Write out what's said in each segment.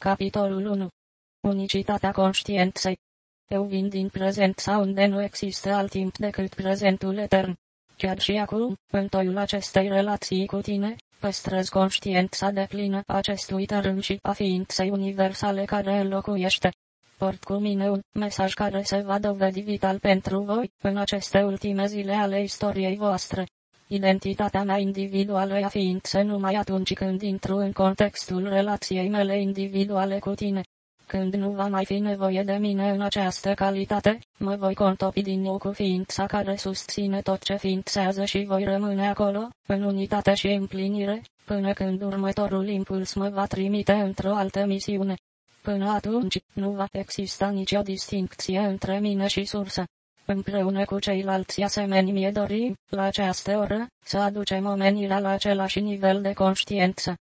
Capitolul 1 Unicitatea conștiinței Eu vin din prezent sau unde nu există alt timp decât prezentul etern. Chiar și acum, în toiul acestei relații cu tine, păstrez conștiința de plină acestui tărâm și a ființei universale care îl locuiește. Port cu mine un mesaj care se va dovedi vital pentru voi în aceste ultime zile ale istoriei voastre. Identitatea mea individuală a ființă numai atunci când intru în contextul relației mele individuale cu tine. Când nu va mai fi nevoie de mine în această calitate, mă voi contopi din nou cu ființa care susține tot ce ființează și voi rămâne acolo, în unitate și împlinire, până când următorul impuls mă va trimite într-o altă misiune. Până atunci, nu va exista nicio distincție între mine și sursă. Împreună cu ceilalți asemeni mie dorim, la această oră, să aducem omenirea la același nivel de conștiință.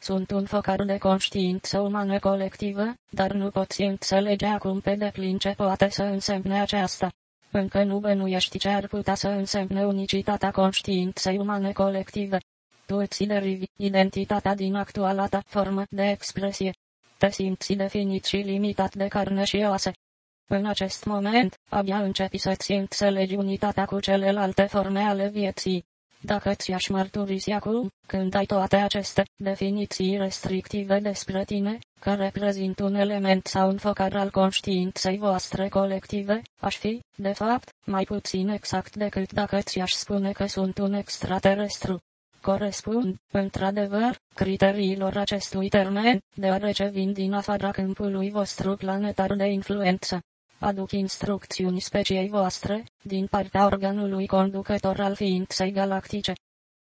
Sunt un focar de conștiință umană colectivă, dar nu poți înțelege acum pe deplin ce poate să însemne aceasta. Încă nu bănuiești ce ar putea să însemne unicitatea conștiinței umane colective. Tu îți derivi identitatea din actuala ta formă de expresie. Te simți definit și limitat de carne și oase. În acest moment, abia începi să-ți înțelegi unitatea cu celelalte forme ale vieții. Dacă ți-aș mărturisi acum, când ai toate aceste definiții restrictive despre tine, că reprezint un element sau un focar al conștiinței voastre colective, aș fi, de fapt, mai puțin exact decât dacă ți-aș spune că sunt un extraterestru. Corespund, într-adevăr, criteriilor acestui termen, deoarece vin din afara câmpului vostru planetar de influență aduc instrucțiuni speciei voastre, din partea organului conducător al ființei galactice.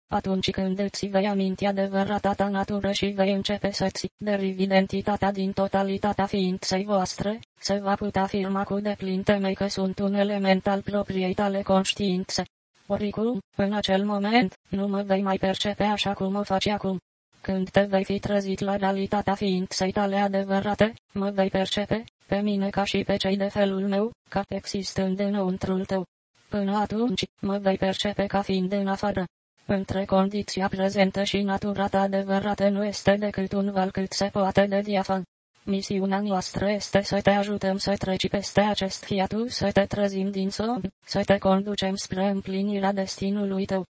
Atunci când îți vei aminti adevărata ta natură și vei începe să-ți derivi identitatea din totalitatea ființei voastre, se va putea afirma cu deplin temei că sunt un element al propriei tale conștiințe. Oricum, în acel moment, nu mă vei mai percepe așa cum o faci acum. Când te vei fi trezit la realitatea ființei tale adevărate, mă vei percepe, pe mine ca și pe cei de felul meu, ca existând înăuntrul tău. Până atunci, mă vei percepe ca fiind în afară. Între condiția prezentă și natura ta adevărată nu este decât un val cât se poate de diafan. Misiunea noastră este să te ajutăm să treci peste acest hiatus, să te trezim din somn, să te conducem spre împlinirea destinului tău.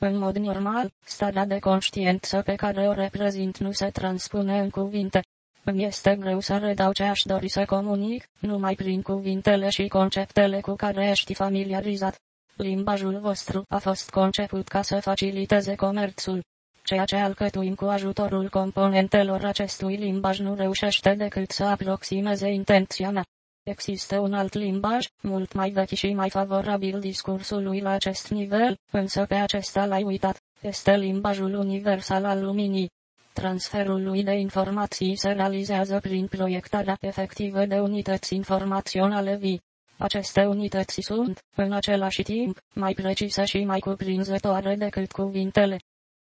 În mod normal, starea de conștiință pe care o reprezint nu se transpune în cuvinte. Îmi este greu să redau ce aș dori să comunic, numai prin cuvintele și conceptele cu care ești familiarizat. Limbajul vostru a fost conceput ca să faciliteze comerțul. Ceea ce alcătuim cu ajutorul componentelor acestui limbaj nu reușește decât să aproximeze intenția mea. Există un alt limbaj, mult mai vechi și mai favorabil discursului la acest nivel, însă pe acesta l-ai uitat. Este limbajul universal al luminii. Transferul lui de informații se realizează prin proiectarea efectivă de unități informaționale vii. Aceste unități sunt, în același timp, mai precise și mai cuprinzătoare decât cuvintele.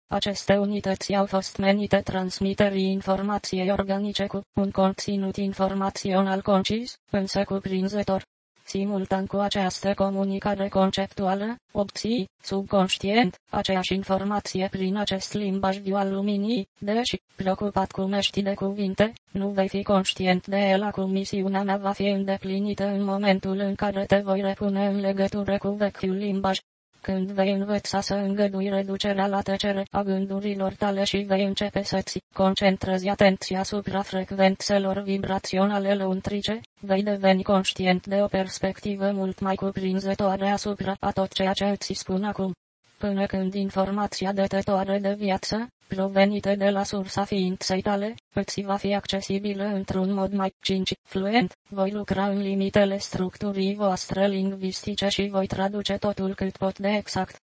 Aceste unități au fost menite transmiterii informației organice cu un conținut informațional concis, însă cuprinzător. Simultan cu această comunicare conceptuală, obții, subconștient, aceeași informație prin acest limbaj viu al luminii, deși, preocupat cum ești de cuvinte, nu vei fi conștient de el acum misiunea mea va fi îndeplinită în momentul în care te voi repune în legătură cu vechiul limbaj, când vei învăța să îngădui reducerea la tăcere a gândurilor tale și vei începe să-ți concentrezi atenția asupra frecvențelor vibraționale lăuntrice, vei deveni conștient de o perspectivă mult mai cuprinzătoare asupra a tot ceea ce îți spun acum. Până când informația dătătoare de viață, provenite de la sursa ființei tale, îți va fi accesibilă într-un mod mai cinci, fluent, voi lucra în limitele structurii voastre lingvistice și voi traduce totul cât pot de exact.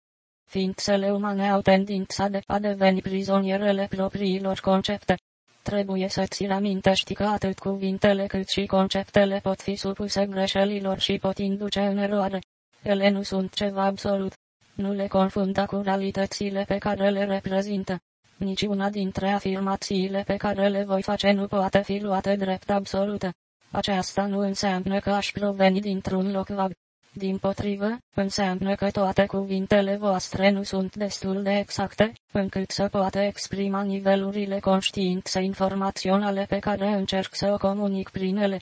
Ființele umane au tendința de a deveni prizonierele propriilor concepte. Trebuie să ți amintești că atât cuvintele cât și conceptele pot fi supuse greșelilor și pot induce în eroare. Ele nu sunt ceva absolut. Nu le confunda cu realitățile pe care le reprezintă. Niciuna dintre afirmațiile pe care le voi face nu poate fi luată drept absolută. Aceasta nu înseamnă că aș proveni dintr-un loc vag. Din potrivă, înseamnă că toate cuvintele voastre nu sunt destul de exacte, încât să poată exprima nivelurile conștiințe informaționale pe care încerc să o comunic prin ele.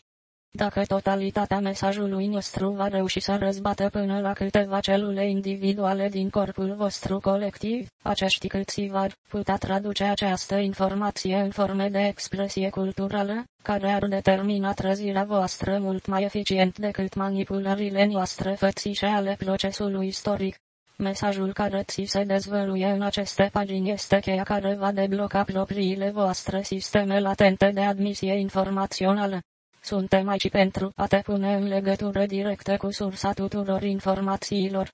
Dacă totalitatea mesajului nostru va reuși să răzbată până la câteva celule individuale din corpul vostru colectiv, acești câțiva va putea traduce această informație în forme de expresie culturală, care ar determina trezirea voastră mult mai eficient decât manipulările noastre fățișe ale procesului istoric. Mesajul care ți se dezvăluie în aceste pagini este cheia care va debloca propriile voastre sisteme latente de admisie informațională. Suntem aici pentru a te pune în legătură directă cu sursa tuturor informațiilor.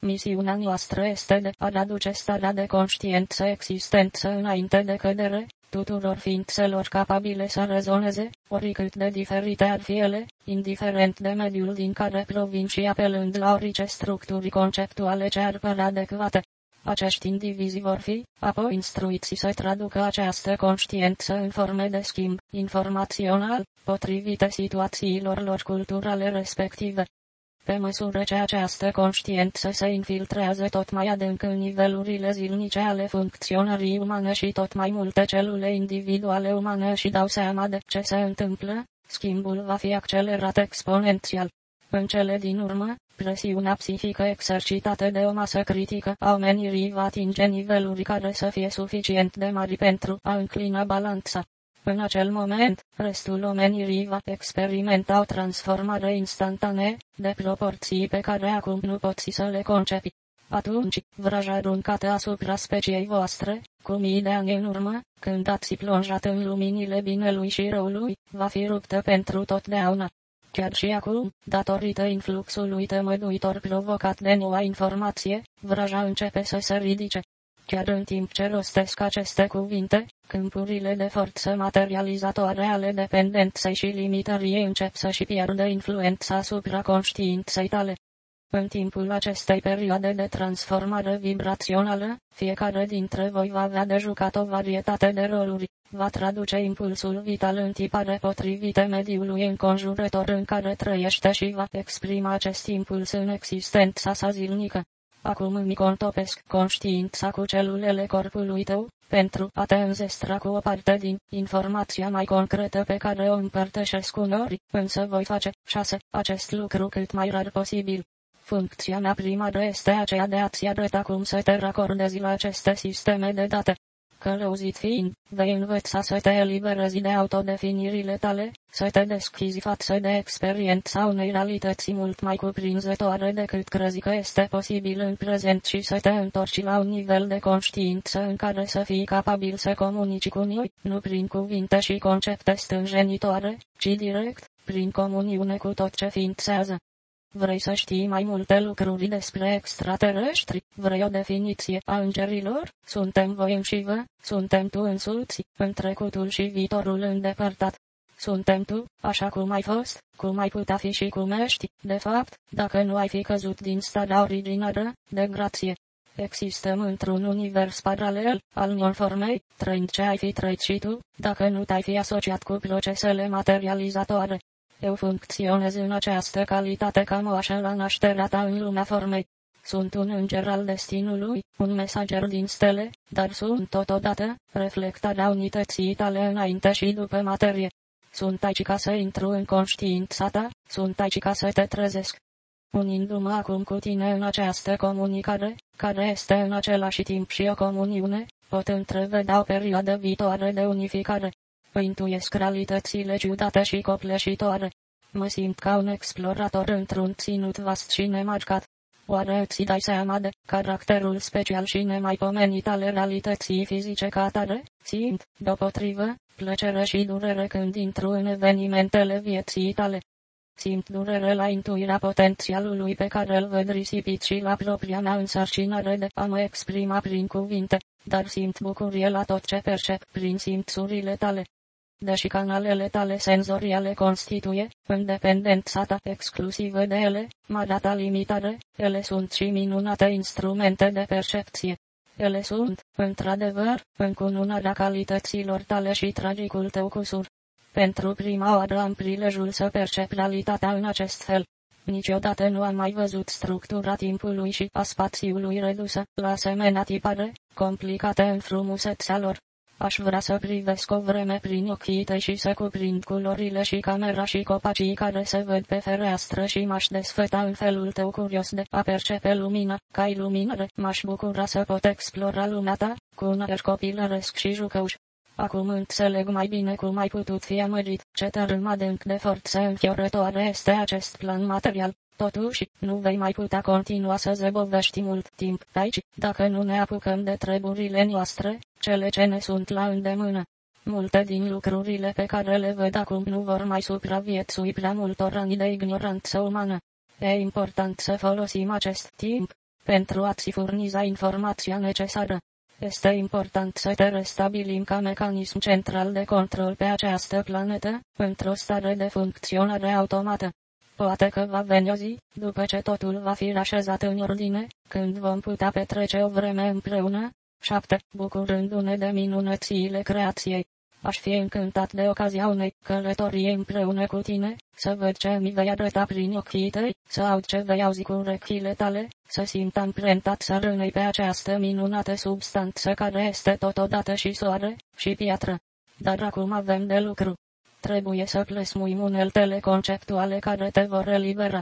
Misiunea noastră este de a aduce starea de conștiență existență înainte de cădere, tuturor ființelor capabile să rezoneze, oricât de diferite ar fi ele, indiferent de mediul din care provin și apelând la orice structuri conceptuale ce ar părea adecvate. Acești indivizi vor fi, apoi instruiți să traducă această conștiență în forme de schimb informațional, potrivite situațiilor lor culturale respective. Pe măsură ce această conștiență se infiltrează tot mai adânc în nivelurile zilnice ale funcționării umane și tot mai multe celule individuale umane și dau seama de ce se întâmplă, schimbul va fi accelerat exponențial. În cele din urmă, presiunea psihică exercitată de o masă critică a omenirii va atinge niveluri care să fie suficient de mari pentru a înclina balanța. În acel moment, restul omenirii va experimenta o transformare instantanee, de proporții pe care acum nu poți să le concepi. Atunci, vraja aruncată asupra speciei voastre, cu mii de ani în urmă, când ați plonjat în luminile binelui și răului, va fi ruptă pentru totdeauna. Chiar și acum, datorită influxului temăduitor provocat de noua informație, vraja începe să se ridice. Chiar în timp ce rostesc aceste cuvinte, câmpurile de forță materializatoare ale dependenței și limitării încep să-și pierdă influența asupra conștiinței tale. În timpul acestei perioade de transformare vibrațională, fiecare dintre voi va avea de jucat o varietate de roluri, va traduce impulsul vital în tipare potrivite mediului înconjurător în care trăiește și va exprima acest impuls în existența sa zilnică. Acum îmi contopesc conștiința cu celulele corpului tău, pentru a te înzestra cu o parte din informația mai concretă pe care o împărtășesc unori, însă voi face, 6. Acest lucru cât mai rar posibil. Funcția mea primară este aceea de a-ți arăta cum să te racordezi la aceste sisteme de date. Călăuzit fiind, vei învăța să te eliberezi de autodefinirile tale, să te deschizi față de experiența unei realități mult mai cuprinzătoare decât crezi că este posibil în prezent și să te întorci la un nivel de conștiință în care să fii capabil să comunici cu noi, nu prin cuvinte și concepte stânjenitoare, ci direct, prin comuniune cu tot ce ființează. Vrei să știi mai multe lucruri despre extraterestri? Vrei o definiție a îngerilor? Suntem voi și vă, suntem tu însuți, în trecutul și viitorul îndepărtat. Suntem tu, așa cum ai fost, cum ai putea fi și cum ești, de fapt, dacă nu ai fi căzut din starea originară, de grație. Existăm într-un univers paralel, al non-formei, trăind ce ai fi trăit și tu, dacă nu te-ai fi asociat cu procesele materializatoare. Eu funcționez în această calitate ca moașă la nașterea ta în lumea formei. Sunt un înger al destinului, un mesager din stele, dar sunt totodată reflectarea unității tale înainte și după materie. Sunt aici ca să intru în conștiința ta, sunt aici ca să te trezesc. Unindu-mă acum cu tine în această comunicare, care este în același timp și o comuniune, pot întrevedea o perioadă viitoare de unificare. Intuiesc realitățile ciudate și copleșitoare. Mă simt ca un explorator într-un ținut vast și nemarcat. Oare îți dai seama de caracterul special și nemaipomenit ale realității fizice ca atare? Simt, deopotrivă, plăcere și durere când intru în evenimentele vieții tale. Simt durere la intuirea potențialului pe care îl văd risipit și la propria mea însărcinare de a mă exprima prin cuvinte, dar simt bucurie la tot ce percep prin simțurile tale deși canalele tale senzoriale constituie, în dependența ta exclusivă de ele, marea ta limitare, ele sunt și minunate instrumente de percepție. Ele sunt, într-adevăr, încununarea calităților tale și tragicul tău cusur. Pentru prima oară am prilejul să percep realitatea în acest fel. Niciodată nu am mai văzut structura timpului și a spațiului redusă, la asemenea tipare, complicate în frumusețea lor. Aș vrea să privesc o vreme prin ochii tăi și să cuprind culorile și camera și copacii care se văd pe fereastră și m-aș desfăta în felul tău curios de a percepe lumina, ca iluminare. M-aș bucura să pot explora lumea ta, cu un aer copilăresc și jucăuș. Acum înțeleg mai bine cum ai putut fi amăgit, ce tărâm adânc de forță înfiorătoare este acest plan material. Totuși, nu vei mai putea continua să zăbovești mult timp aici, dacă nu ne apucăm de treburile noastre, cele ce ne sunt la îndemână. Multe din lucrurile pe care le văd acum nu vor mai supraviețui prea multor ani de ignoranță umană. E important să folosim acest timp pentru a-ți furniza informația necesară. Este important să te restabilim ca mecanism central de control pe această planetă, într-o stare de funcționare automată. Poate că va veni o zi, după ce totul va fi așezat în ordine, când vom putea petrece o vreme împreună. 7. Bucurându-ne de minunățile creației. Aș fi încântat de ocazia unei călătorii împreună cu tine, să văd ce mi vei arăta prin ochii tăi, să aud ce vei auzi cu urechile tale, să simt amprentat sărânei pe această minunată substanță care este totodată și soare, și piatră. Dar acum avem de lucru. Trebuie să plăsmuim uneltele conceptuale care te vor elibera.